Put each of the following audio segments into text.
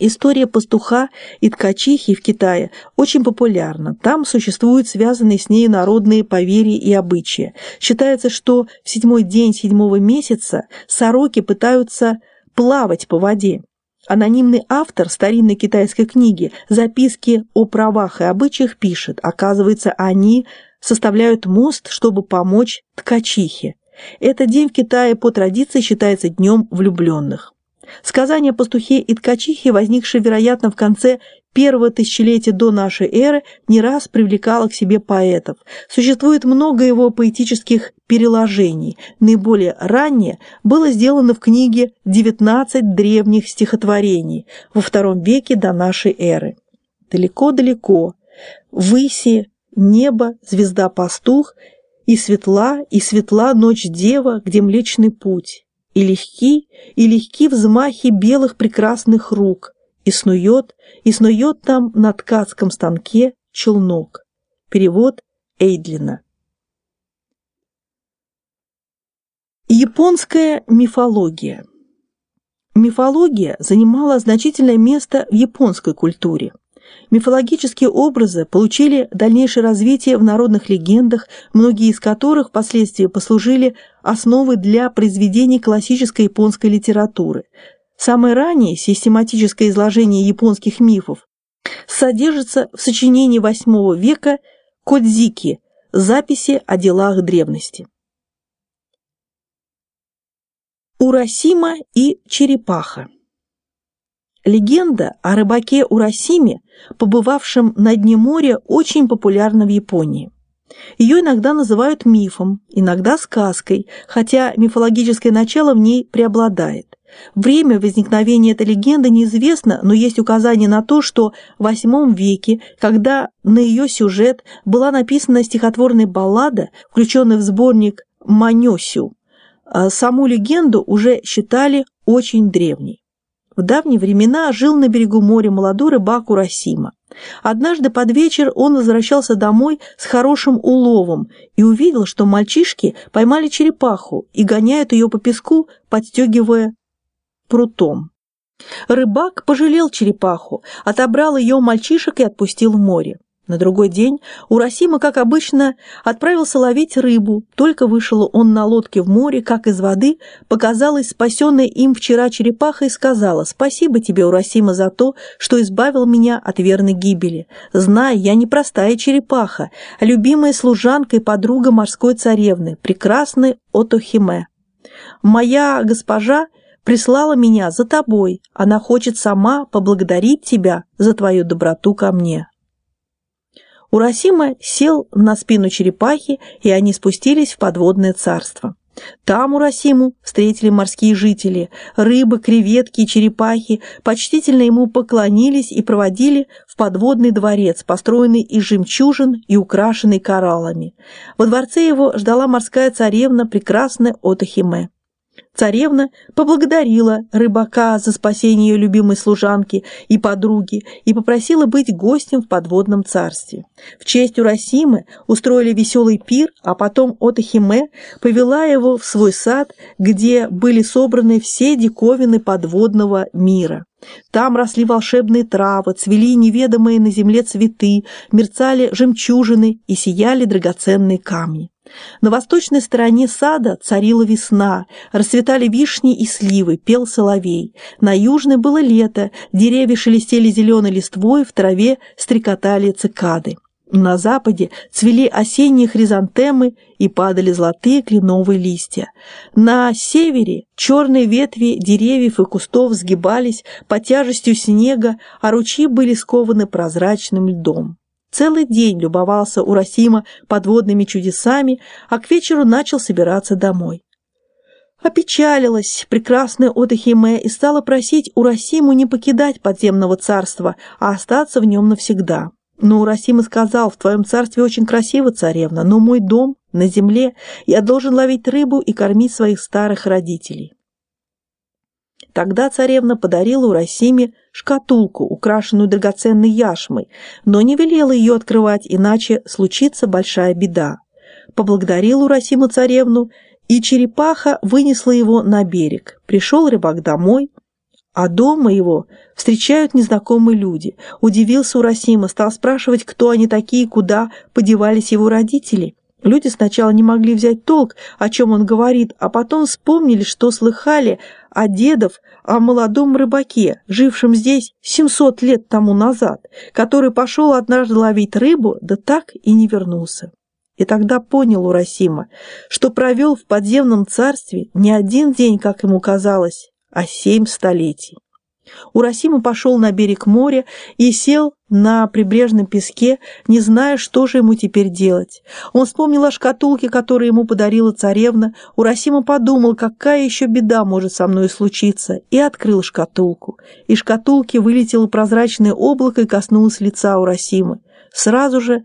История пастуха и ткачихи в Китае очень популярна. Там существуют связанные с ней народные поверья и обычаи. Считается, что в седьмой день седьмого месяца сороки пытаются плавать по воде. Анонимный автор старинной китайской книги «Записки о правах и обычаях» пишет, оказывается, они составляют мост, чтобы помочь ткачихе. Этот день в Китае по традиции считается днем влюбленных. Сказание о пастухе и ткачихе, возникшее, вероятно, в конце первого тысячелетия до нашей эры, не раз привлекало к себе поэтов. Существует много его поэтических переложений. Наиболее раннее было сделано в книге «19 древних стихотворений» во втором веке до нашей эры. Далеко-далеко, выси, небо, звезда-пастух, и светла, и светла ночь дева, где млечный путь и легки, и легки взмахи белых прекрасных рук, и снует, и снует там на ткацком станке челнок. Перевод Эйдлина. Японская мифология. Мифология занимала значительное место в японской культуре. Мифологические образы получили дальнейшее развитие в народных легендах, многие из которых впоследствии послужили основой для произведений классической японской литературы. Самое раннее систематическое изложение японских мифов содержится в сочинении VIII века Кодзики «Записи о делах древности». Урасима и черепаха Легенда о рыбаке Урасиме, побывавшем на дне моря, очень популярна в Японии. Ее иногда называют мифом, иногда сказкой, хотя мифологическое начало в ней преобладает. Время возникновения этой легенды неизвестно, но есть указание на то, что в VIII веке, когда на ее сюжет была написана стихотворная баллада, включенная в сборник «Манёсю», а саму легенду уже считали очень древней. В давние времена жил на берегу моря молодой рыбак Урасима. Однажды под вечер он возвращался домой с хорошим уловом и увидел, что мальчишки поймали черепаху и гоняют ее по песку, подстегивая прутом. Рыбак пожалел черепаху, отобрал ее у мальчишек и отпустил в море. На другой день Урасима, как обычно, отправился ловить рыбу. Только вышел он на лодке в море, как из воды, показалась спасенная им вчера черепаха и сказала «Спасибо тебе, Урасима, за то, что избавил меня от верной гибели. Знай, я не простая черепаха, а любимая служанка и подруга морской царевны, прекрасной Отохиме. Моя госпожа прислала меня за тобой. Она хочет сама поблагодарить тебя за твою доброту ко мне». Урасима сел на спину черепахи, и они спустились в подводное царство. Там Урасиму встретили морские жители. Рыбы, креветки и черепахи почтительно ему поклонились и проводили в подводный дворец, построенный из жемчужин и украшенный кораллами. Во дворце его ждала морская царевна, прекрасная Отахиме. Царевна поблагодарила рыбака за спасение ее любимой служанки и подруги и попросила быть гостем в подводном царстве. В честь Урасимы устроили веселый пир, а потом Отахиме повела его в свой сад, где были собраны все диковины подводного мира. Там росли волшебные травы, цвели неведомые на земле цветы, мерцали жемчужины и сияли драгоценные камни. На восточной стороне сада царила весна, расцветали вишни и сливы, пел соловей. На южной было лето, деревья шелестели зеленой листвой, в траве стрекотали цикады. На западе цвели осенние хризантемы и падали золотые кленовые листья. На севере черные ветви деревьев и кустов сгибались под тяжестью снега, а ручьи были скованы прозрачным льдом. Целый день любовался Урасима подводными чудесами, а к вечеру начал собираться домой. Опечалилась прекрасная Отахиме и стала просить Урасиму не покидать подземного царства, а остаться в нем навсегда. Но Урасима сказал, в твоем царстве очень красиво, царевна, но мой дом на земле, я должен ловить рыбу и кормить своих старых родителей. Тогда царевна подарила Урасиме шкатулку, украшенную драгоценной яшмой, но не велела ее открывать, иначе случится большая беда. Поблагодарила Урасима царевну, и черепаха вынесла его на берег. Пришел рыбак домой, А дома его встречают незнакомые люди. Удивился Урасима, стал спрашивать, кто они такие, куда подевались его родители. Люди сначала не могли взять толк, о чем он говорит, а потом вспомнили, что слыхали о дедов, о молодом рыбаке, жившем здесь 700 лет тому назад, который пошел однажды ловить рыбу, да так и не вернулся. И тогда понял Урасима, что провел в подземном царстве не один день, как ему казалось, а семь столетий. Урасима пошел на берег моря и сел на прибрежном песке, не зная, что же ему теперь делать. Он вспомнил о шкатулке, которую ему подарила царевна. Урасима подумал, какая еще беда может со мной случиться, и открыл шкатулку. Из шкатулки вылетело прозрачное облако и коснулось лица Урасимы. Сразу же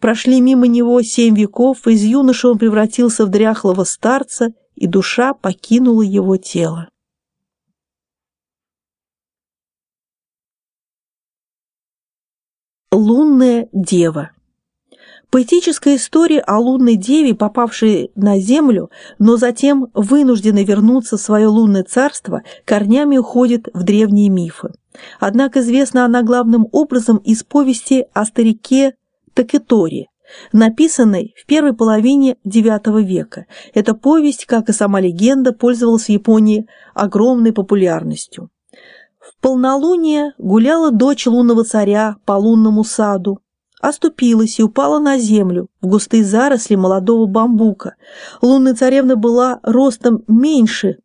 прошли мимо него семь веков, из юноши он превратился в дряхлого старца, и душа покинула его тело. Лунная дева Поэтическая история о лунной деве, попавшей на Землю, но затем вынужденной вернуться в свое лунное царство, корнями уходит в древние мифы. Однако известна она главным образом из повести о старике Такетори, написанной в первой половине IX века. Эта повесть, как и сама легенда, пользовалась в Японии огромной популярностью. В полнолуние гуляла дочь лунного царя по лунному саду, оступилась и упала на землю в густые заросли молодого бамбука. Лунная царевна была ростом меньше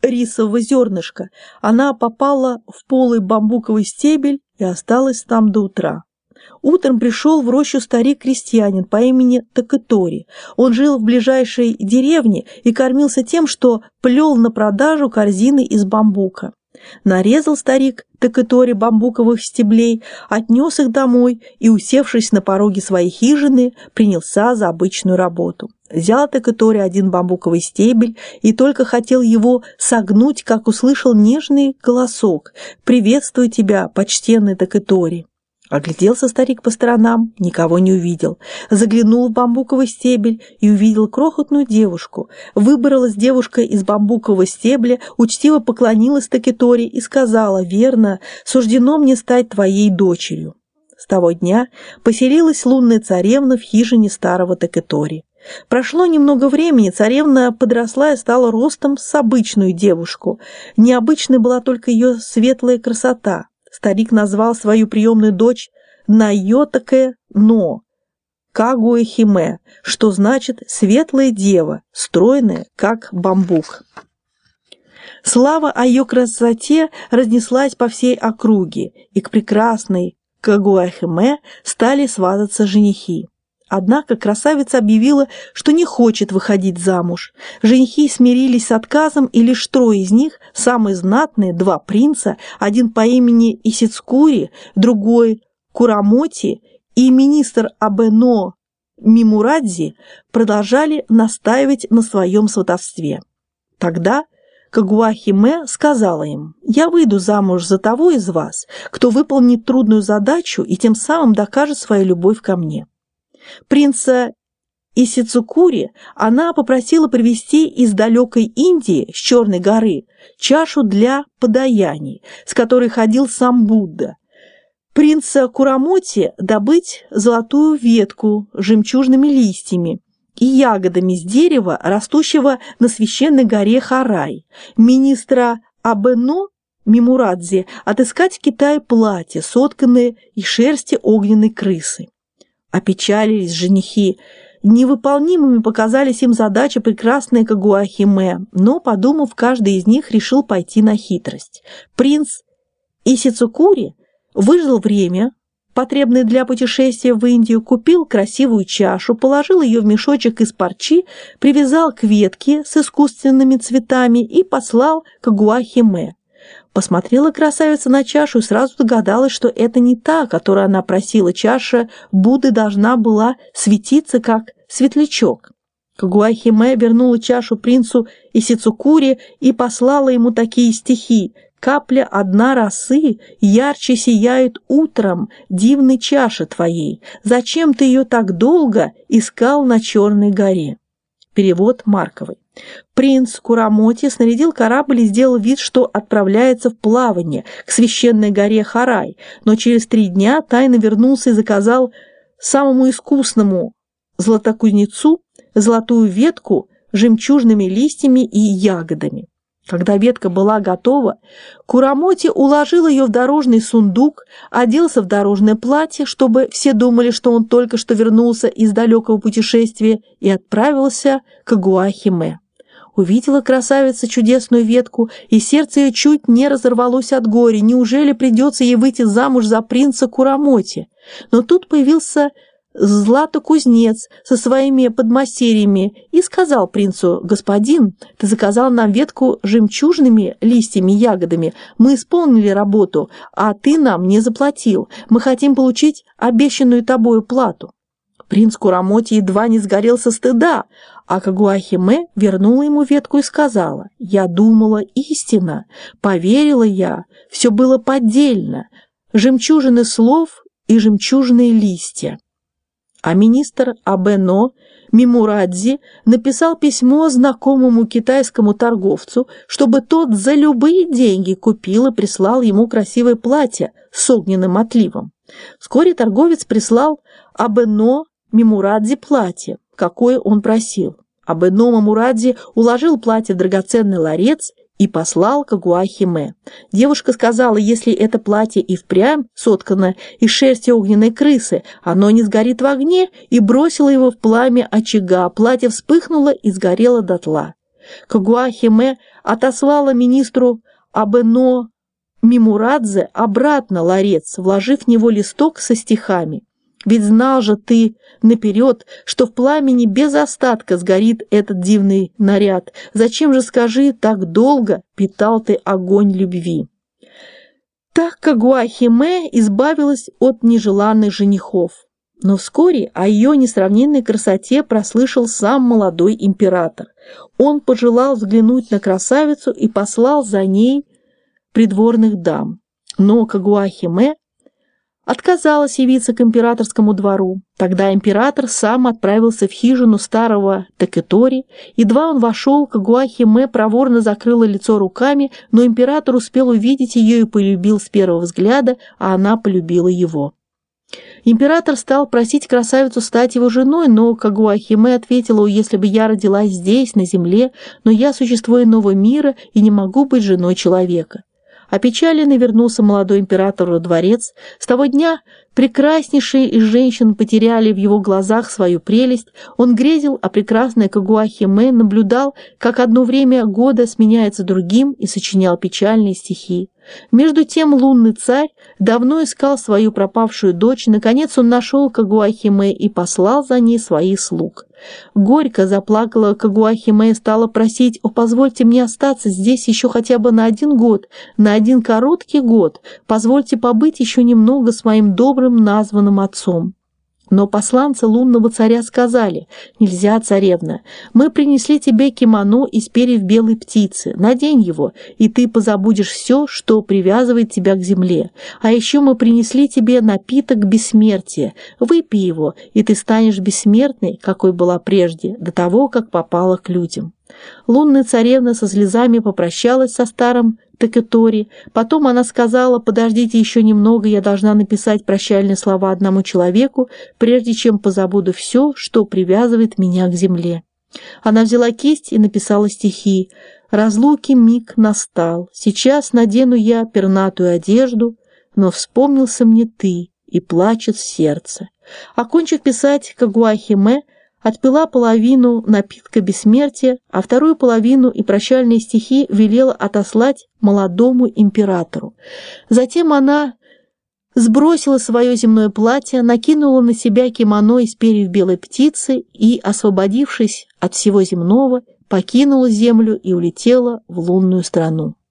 рисового зернышка. Она попала в полый бамбуковый стебель и осталась там до утра. Утром пришел в рощу старик-крестьянин по имени Такатори. Он жил в ближайшей деревне и кормился тем, что плел на продажу корзины из бамбука. Нарезал старик токотори бамбуковых стеблей, отнес их домой и, усевшись на пороге своей хижины, принялся за обычную работу. Взял токотори один бамбуковый стебель и только хотел его согнуть, как услышал нежный голосок «Приветствую тебя, почтенный токотори». Огляделся старик по сторонам, никого не увидел. Заглянул в бамбуковый стебель и увидел крохотную девушку. Выбралась девушка из бамбукового стебля, учтиво поклонилась Такитори и сказала, «Верно, суждено мне стать твоей дочерью». С того дня поселилась лунная царевна в хижине старого Такитори. Прошло немного времени, царевна подросла и стала ростом с обычную девушку. Необычной была только ее светлая красота. Старик назвал свою приемную дочь Найотаке Но, Кагуэхиме, что значит «светлая дева», стройная, как бамбук. Слава о ее красоте разнеслась по всей округе, и к прекрасной Кагуахиме стали свататься женихи. Однако красавица объявила, что не хочет выходить замуж. Женихи смирились с отказом, и лишь трое из них, самые знатные, два принца, один по имени Исицкури, другой Курамоти и министр Абено Мимурадзи, продолжали настаивать на своем сватовстве. Тогда Кагуахиме сказала им, «Я выйду замуж за того из вас, кто выполнит трудную задачу и тем самым докажет свою любовь ко мне». Принца Исицукури она попросила привезти из далекой Индии, с Черной горы, чашу для подаяний, с которой ходил сам Будда. Принца Курамоти добыть золотую ветку с жемчужными листьями и ягодами с дерева, растущего на священной горе Харай. Министра Абено Мимурадзе отыскать в Китае платье, сотканное из шерсти огненной крысы. Опечалились женихи. Невыполнимыми показались им задачи прекрасные Кагуахиме, но, подумав, каждый из них решил пойти на хитрость. Принц Исицукури выждал время, потребное для путешествия в Индию, купил красивую чашу, положил ее в мешочек из парчи, привязал к ветке с искусственными цветами и послал к Гуахиме. Посмотрела красавица на чашу и сразу догадалась, что это не та, которую она просила. Чаша Будды должна была светиться, как светлячок. Кагуахиме вернула чашу принцу Исицукури и послала ему такие стихи. «Капля одна росы ярче сияет утром дивной чаши твоей. Зачем ты ее так долго искал на Черной горе?» Перевод Марковой. Принц Курамоти снарядил корабль и сделал вид, что отправляется в плавание к священной горе Харай, но через три дня тайно вернулся и заказал самому искусному златокузнецу золотую ветку жемчужными листьями и ягодами. Когда ветка была готова, Курамоти уложил ее в дорожный сундук, оделся в дорожное платье, чтобы все думали, что он только что вернулся из далекого путешествия, и отправился к Гуахиме. Увидела красавица чудесную ветку, и сердце ее чуть не разорвалось от горя. Неужели придется ей выйти замуж за принца Курамоти? Но тут появился Злато-кузнец со своими подмастерьями и сказал принцу, «Господин, ты заказал нам ветку жемчужными листьями и ягодами. Мы исполнили работу, а ты нам не заплатил. Мы хотим получить обещанную тобою плату». Принц Курамоти едва не сгорел со стыда, а Кагуахиме вернула ему ветку и сказала, «Я думала истина, поверила я, все было поддельно, жемчужины слов и жемчужные листья» а министр Абено Мимурадзи написал письмо знакомому китайскому торговцу, чтобы тот за любые деньги купил и прислал ему красивое платье с огненным отливом. Вскоре торговец прислал Абено Мимурадзи платье, какое он просил. Абено Мимурадзи уложил платье в драгоценный ларец и послал к Агуахиме. Девушка сказала, если это платье и впрямь соткано из шерсти огненной крысы, оно не сгорит в огне, и бросила его в пламя очага. Платье вспыхнуло и сгорело дотла. Кагуахиме отослала министру Абено Мимурадзе обратно ларец, вложив в него листок со стихами. Ведь знал же ты наперед, что в пламени без остатка сгорит этот дивный наряд. Зачем же, скажи, так долго питал ты огонь любви? Так как Гуахиме избавилась от нежеланных женихов. Но вскоре о ее несравненной красоте прослышал сам молодой император. Он пожелал взглянуть на красавицу и послал за ней придворных дам. Но Кагуахиме отказалась явиться к императорскому двору. Тогда император сам отправился в хижину старого Текетори. Едва он вошел, Кагуахиме проворно закрыла лицо руками, но император успел увидеть ее и полюбил с первого взгляда, а она полюбила его. Император стал просить красавицу стать его женой, но Кагуахиме ответила, если бы я родилась здесь, на земле, но я существо иного мира и не могу быть женой человека. Опечаленный вернулся молодой император во дворец. С того дня прекраснейшие из женщин потеряли в его глазах свою прелесть. Он грезил, а прекрасная Кагуахи Мэ наблюдал, как одно время года сменяется другим и сочинял печальные стихи. Между тем лунный царь давно искал свою пропавшую дочь, наконец он нашел Кагуахиме и послал за ней своих слуг. Горько заплакала Кагуахиме и стала просить, «О, позвольте мне остаться здесь еще хотя бы на один год, на один короткий год, позвольте побыть еще немного с моим добрым названным отцом». Но посланцы лунного царя сказали, «Нельзя, царевна, мы принесли тебе кимоно из перьев белой птицы, надень его, и ты позабудешь все, что привязывает тебя к земле. А еще мы принесли тебе напиток бессмертия, выпей его, и ты станешь бессмертной, какой была прежде, до того, как попала к людям». Лунная царевна со слезами попрощалась со старым Текетори. Потом она сказала, подождите еще немного, я должна написать прощальные слова одному человеку, прежде чем позабуду все, что привязывает меня к земле. Она взяла кисть и написала стихи. «Разлуки миг настал, сейчас надену я пернатую одежду, но вспомнился мне ты, и плачет сердце». Окончив писать Кагуахиме, отпила половину напитка бессмертия, а вторую половину и прощальные стихи велела отослать молодому императору. Затем она сбросила свое земное платье, накинула на себя кимоно из перьев белой птицы и, освободившись от всего земного, покинула землю и улетела в лунную страну.